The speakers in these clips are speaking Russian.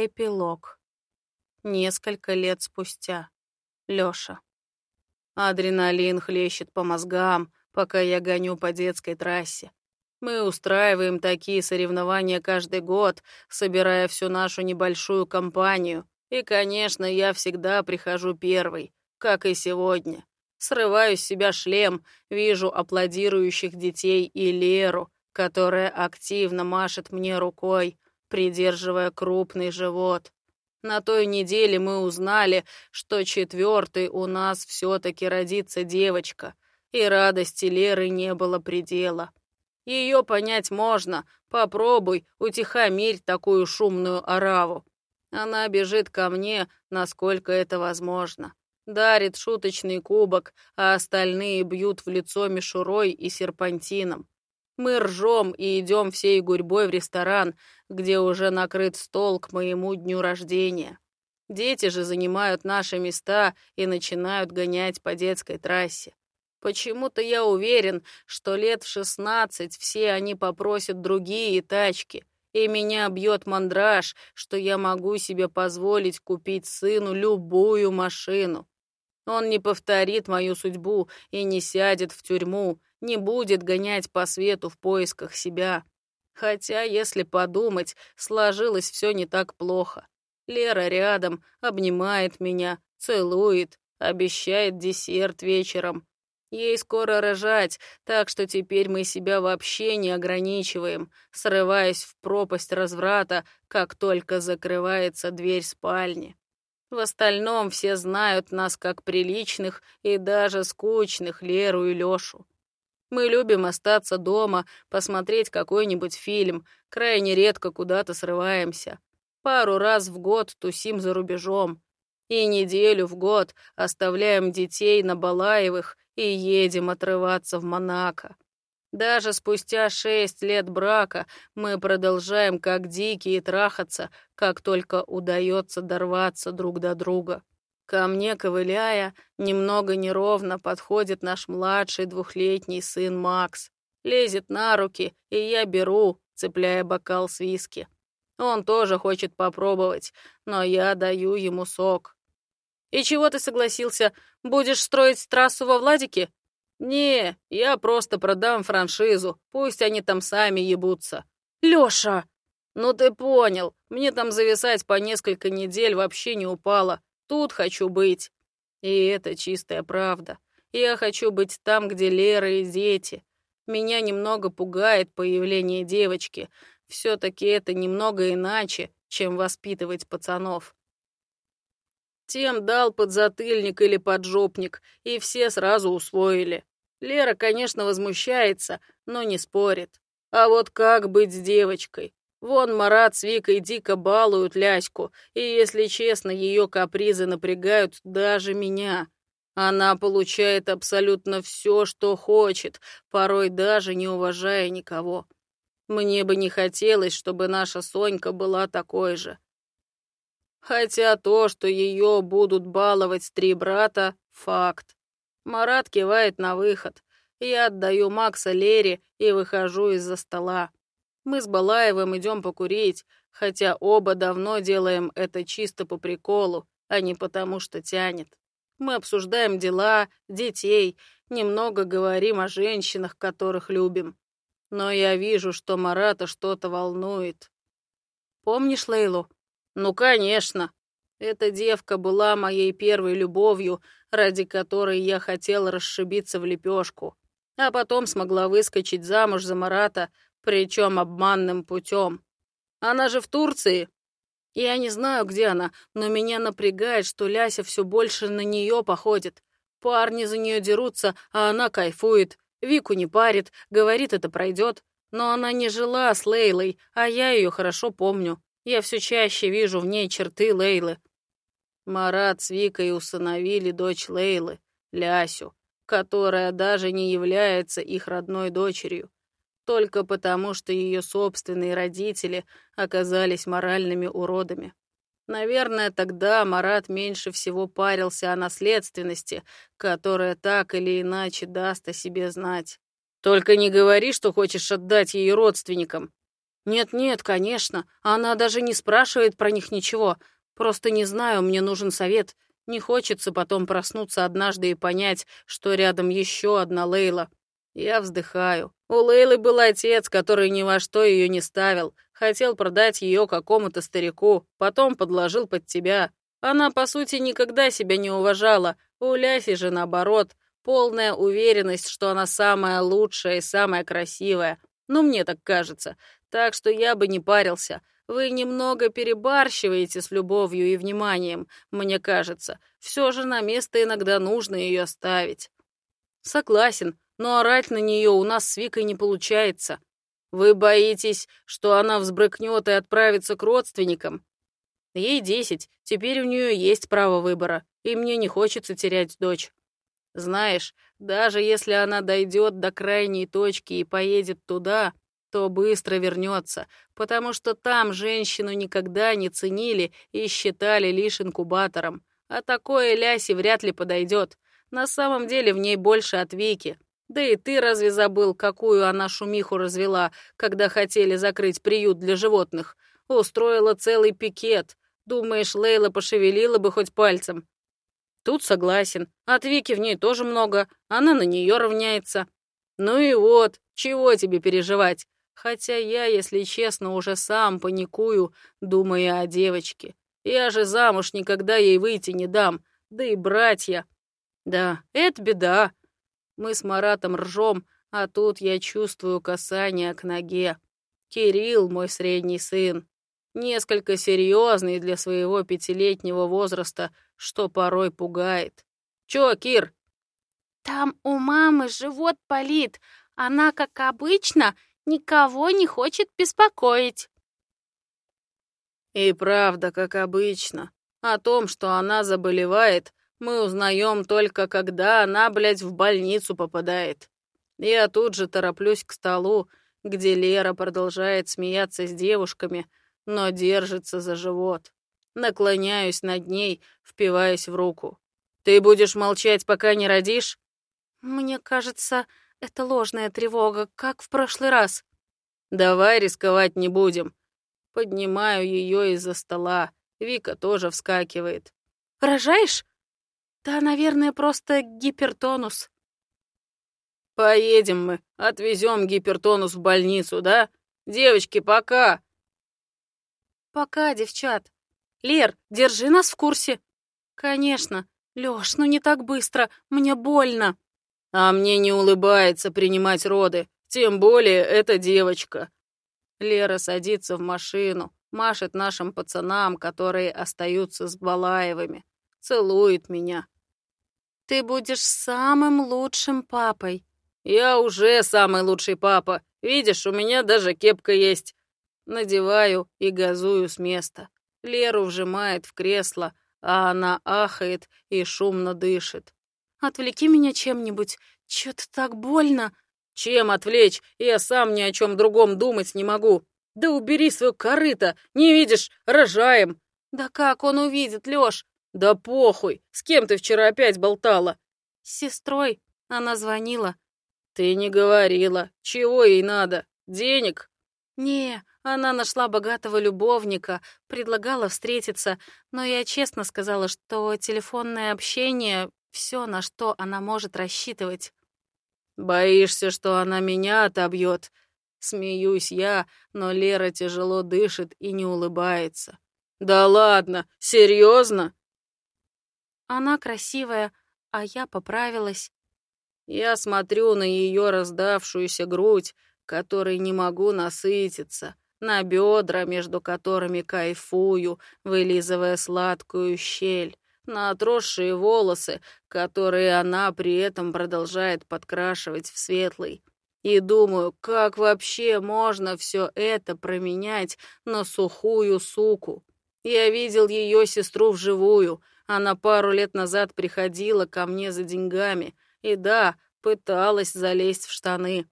Эпилог. Несколько лет спустя. Лёша. Адреналин хлещет по мозгам, пока я гоню по детской трассе. Мы устраиваем такие соревнования каждый год, собирая всю нашу небольшую компанию. И, конечно, я всегда прихожу первый, как и сегодня. Срываю с себя шлем, вижу аплодирующих детей и Леру, которая активно машет мне рукой, придерживая крупный живот. На той неделе мы узнали, что четвертый у нас все-таки родится девочка, и радости Леры не было предела. Ее понять можно, попробуй утихомирь такую шумную ораву. Она бежит ко мне, насколько это возможно. Дарит шуточный кубок, а остальные бьют в лицо мишурой и серпантином. Мы ржем и идем всей гурьбой в ресторан, где уже накрыт стол к моему дню рождения. Дети же занимают наши места и начинают гонять по детской трассе. Почему-то я уверен, что лет в шестнадцать все они попросят другие тачки, и меня бьет мандраж, что я могу себе позволить купить сыну любую машину. Он не повторит мою судьбу и не сядет в тюрьму, не будет гонять по свету в поисках себя. Хотя, если подумать, сложилось все не так плохо. Лера рядом, обнимает меня, целует, обещает десерт вечером. Ей скоро рожать, так что теперь мы себя вообще не ограничиваем, срываясь в пропасть разврата, как только закрывается дверь спальни. В остальном все знают нас как приличных и даже скучных Леру и Лёшу. Мы любим остаться дома, посмотреть какой-нибудь фильм, крайне редко куда-то срываемся. Пару раз в год тусим за рубежом. И неделю в год оставляем детей на Балаевых и едем отрываться в Монако. Даже спустя шесть лет брака мы продолжаем как дикие трахаться, как только удается дорваться друг до друга. Ко мне, ковыляя, немного неровно подходит наш младший двухлетний сын Макс. Лезет на руки, и я беру, цепляя бокал с виски. Он тоже хочет попробовать, но я даю ему сок. «И чего ты согласился? Будешь строить трассу во Владике?» «Не, я просто продам франшизу, пусть они там сами ебутся». «Лёша!» «Ну ты понял, мне там зависать по несколько недель вообще не упало. Тут хочу быть». И это чистая правда. Я хочу быть там, где Лера и дети. Меня немного пугает появление девочки. Все-таки это немного иначе, чем воспитывать пацанов. Тем дал подзатыльник или поджопник, и все сразу усвоили. Лера, конечно, возмущается, но не спорит. А вот как быть с девочкой? Вон Марат с Викой дико балуют Ляську, и, если честно, ее капризы напрягают даже меня. Она получает абсолютно все, что хочет, порой даже не уважая никого. Мне бы не хотелось, чтобы наша Сонька была такой же. Хотя то, что ее будут баловать три брата — факт. Марат кивает на выход. Я отдаю Макса Лере и выхожу из-за стола. Мы с Балаевым идем покурить, хотя оба давно делаем это чисто по приколу, а не потому, что тянет. Мы обсуждаем дела, детей, немного говорим о женщинах, которых любим. Но я вижу, что Марата что-то волнует. Помнишь Лейлу? Ну, конечно. Эта девка была моей первой любовью, ради которой я хотел расшибиться в лепешку, а потом смогла выскочить замуж за Марата, причем обманным путем. Она же в Турции. Я не знаю, где она, но меня напрягает, что Ляся все больше на нее походит. Парни за нее дерутся, а она кайфует. Вику не парит, говорит, это пройдет. Но она не жила с Лейлой, а я ее хорошо помню. Я все чаще вижу в ней черты Лейлы. Марат с Викой усыновили дочь Лейлы, Лясю, которая даже не является их родной дочерью, только потому, что ее собственные родители оказались моральными уродами. Наверное, тогда Марат меньше всего парился о наследственности, которая так или иначе даст о себе знать. «Только не говори, что хочешь отдать ее родственникам». Нет-нет, конечно, она даже не спрашивает про них ничего. Просто не знаю, мне нужен совет. Не хочется потом проснуться однажды и понять, что рядом еще одна Лейла. Я вздыхаю. У Лейлы был отец, который ни во что ее не ставил. Хотел продать ее какому-то старику, потом подложил под тебя. Она, по сути, никогда себя не уважала. У Ляфи же, наоборот, полная уверенность, что она самая лучшая и самая красивая. Ну, мне так кажется. Так что я бы не парился. Вы немного перебарщиваете с любовью и вниманием, мне кажется. Все же на место иногда нужно ее ставить. Согласен, но орать на нее у нас с Викой не получается. Вы боитесь, что она взбрыкнет и отправится к родственникам? Ей десять, теперь у нее есть право выбора, и мне не хочется терять дочь. Знаешь, даже если она дойдет до крайней точки и поедет туда, то быстро вернется, потому что там женщину никогда не ценили и считали лишь инкубатором. А такое Ляси вряд ли подойдет. На самом деле в ней больше от Вики. Да и ты разве забыл, какую она шумиху развела, когда хотели закрыть приют для животных? Устроила целый пикет. Думаешь, Лейла пошевелила бы хоть пальцем? Тут согласен. От Вики в ней тоже много, она на нее равняется. Ну и вот, чего тебе переживать? Хотя я, если честно, уже сам паникую, думая о девочке. Я же замуж никогда ей выйти не дам, да и братья. Да, это беда. Мы с Маратом ржем, а тут я чувствую касание к ноге. Кирилл, мой средний сын, несколько серьезный для своего пятилетнего возраста, что порой пугает. Чё, Кир? Там у мамы живот болит. Она, как обычно, никого не хочет беспокоить. И правда, как обычно. О том, что она заболевает, мы узнаем только когда она, блядь, в больницу попадает. Я тут же тороплюсь к столу, где Лера продолжает смеяться с девушками, но держится за живот. Наклоняюсь над ней, впиваясь в руку. «Ты будешь молчать, пока не родишь?» «Мне кажется, это ложная тревога, как в прошлый раз. Давай рисковать не будем. Поднимаю ее из-за стола. Вика тоже вскакивает. Рожаешь? Да, наверное, просто гипертонус. Поедем мы, отвезем гипертонус в больницу, да? Девочки, пока. Пока, девчат. Лер, держи нас в курсе. Конечно. Лёш, ну не так быстро, мне больно. А мне не улыбается принимать роды, тем более эта девочка. Лера садится в машину, машет нашим пацанам, которые остаются с Балаевыми, целует меня. Ты будешь самым лучшим папой. Я уже самый лучший папа. Видишь, у меня даже кепка есть. Надеваю и газую с места. Леру вжимает в кресло, а она ахает и шумно дышит. Отвлеки меня чем-нибудь. Чё-то так больно. Чем отвлечь? Я сам ни о чем другом думать не могу. Да убери свою корыто. Не видишь? Рожаем. Да как он увидит, Лёш? Да похуй. С кем ты вчера опять болтала? С сестрой. Она звонила. Ты не говорила. Чего ей надо? Денег? Не, она нашла богатого любовника, предлагала встретиться, но я честно сказала, что телефонное общение все, на что она может рассчитывать. «Боишься, что она меня отобьет?» Смеюсь я, но Лера тяжело дышит и не улыбается. «Да ладно, серьезно?» Она красивая, а я поправилась. Я смотрю на ее раздавшуюся грудь, которой не могу насытиться, на бедра, между которыми кайфую, вылизывая сладкую щель, на отросшие волосы, которые она при этом продолжает подкрашивать в светлый. И думаю, как вообще можно все это променять на сухую суку? Я видел ее сестру вживую. Она пару лет назад приходила ко мне за деньгами. И да, пыталась залезть в штаны.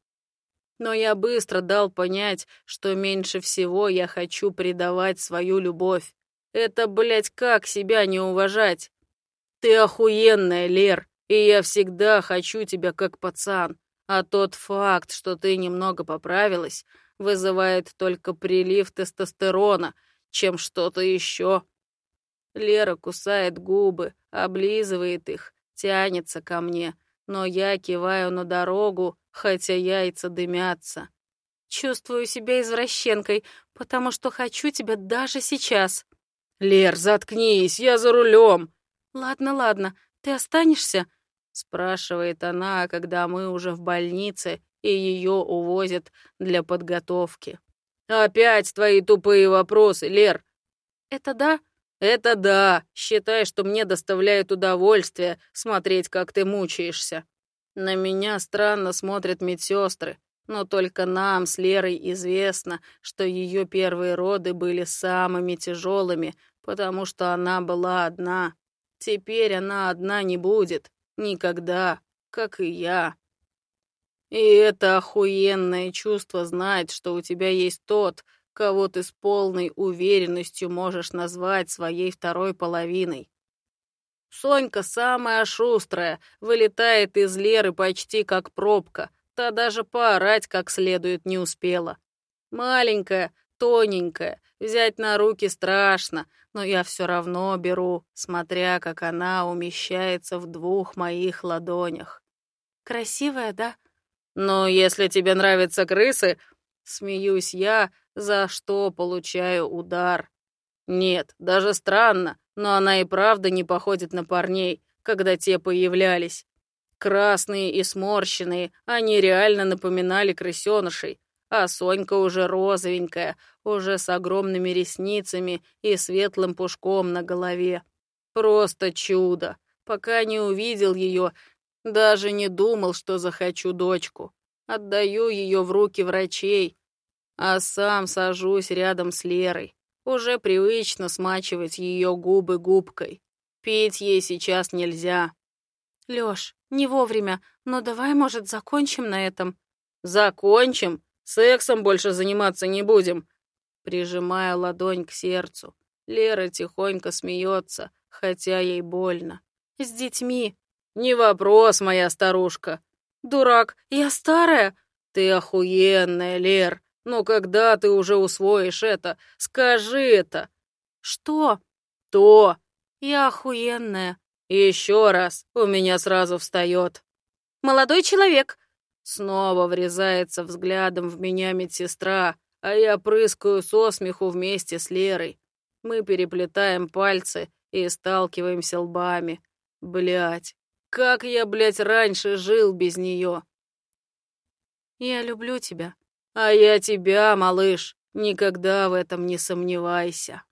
Но я быстро дал понять, что меньше всего я хочу предавать свою любовь. Это, блядь, как себя не уважать? Ты охуенная, Лер, и я всегда хочу тебя как пацан. А тот факт, что ты немного поправилась, вызывает только прилив тестостерона, чем что-то еще. Лера кусает губы, облизывает их, тянется ко мне, но я киваю на дорогу, хотя яйца дымятся. Чувствую себя извращенкой, потому что хочу тебя даже сейчас. Лер, заткнись, я за рулем. Ладно, ладно, ты останешься? Спрашивает она, когда мы уже в больнице, и ее увозят для подготовки. Опять твои тупые вопросы, Лер. Это да? Это да. Считай, что мне доставляет удовольствие смотреть, как ты мучаешься. На меня странно смотрят медсестры, но только нам с Лерой известно, что ее первые роды были самыми тяжелыми, потому что она была одна. Теперь она одна не будет. Никогда. Как и я. И это охуенное чувство знать, что у тебя есть тот, кого ты с полной уверенностью можешь назвать своей второй половиной. Сонька самая шустрая, вылетает из Леры почти как пробка, Та даже поорать как следует не успела. Маленькая, тоненькая, взять на руки страшно, но я все равно беру, смотря как она умещается в двух моих ладонях. Красивая, да? Но если тебе нравятся крысы, смеюсь я, за что получаю удар. Нет, даже странно, но она и правда не походит на парней, когда те появлялись. Красные и сморщенные, они реально напоминали крысенышей, а Сонька уже розовенькая, уже с огромными ресницами и светлым пушком на голове. Просто чудо. Пока не увидел ее, даже не думал, что захочу дочку. Отдаю ее в руки врачей, а сам сажусь рядом с Лерой. Уже привычно смачивать ее губы губкой. Пить ей сейчас нельзя. Лёш, не вовремя, но давай, может, закончим на этом. Закончим? Сексом больше заниматься не будем. Прижимая ладонь к сердцу, Лера тихонько смеется, хотя ей больно. С детьми. Не вопрос, моя старушка. Дурак, я старая. Ты охуенная, Лер. Но когда ты уже усвоишь это, скажи это. Что? То. Я охуенная. Еще раз, у меня сразу встает. Молодой человек. Снова врезается взглядом в меня медсестра, а я прыскаю со смеху вместе с Лерой. Мы переплетаем пальцы и сталкиваемся лбами. Блять, как я, блядь, раньше жил без нее? Я люблю тебя. А я тебя, малыш, никогда в этом не сомневайся.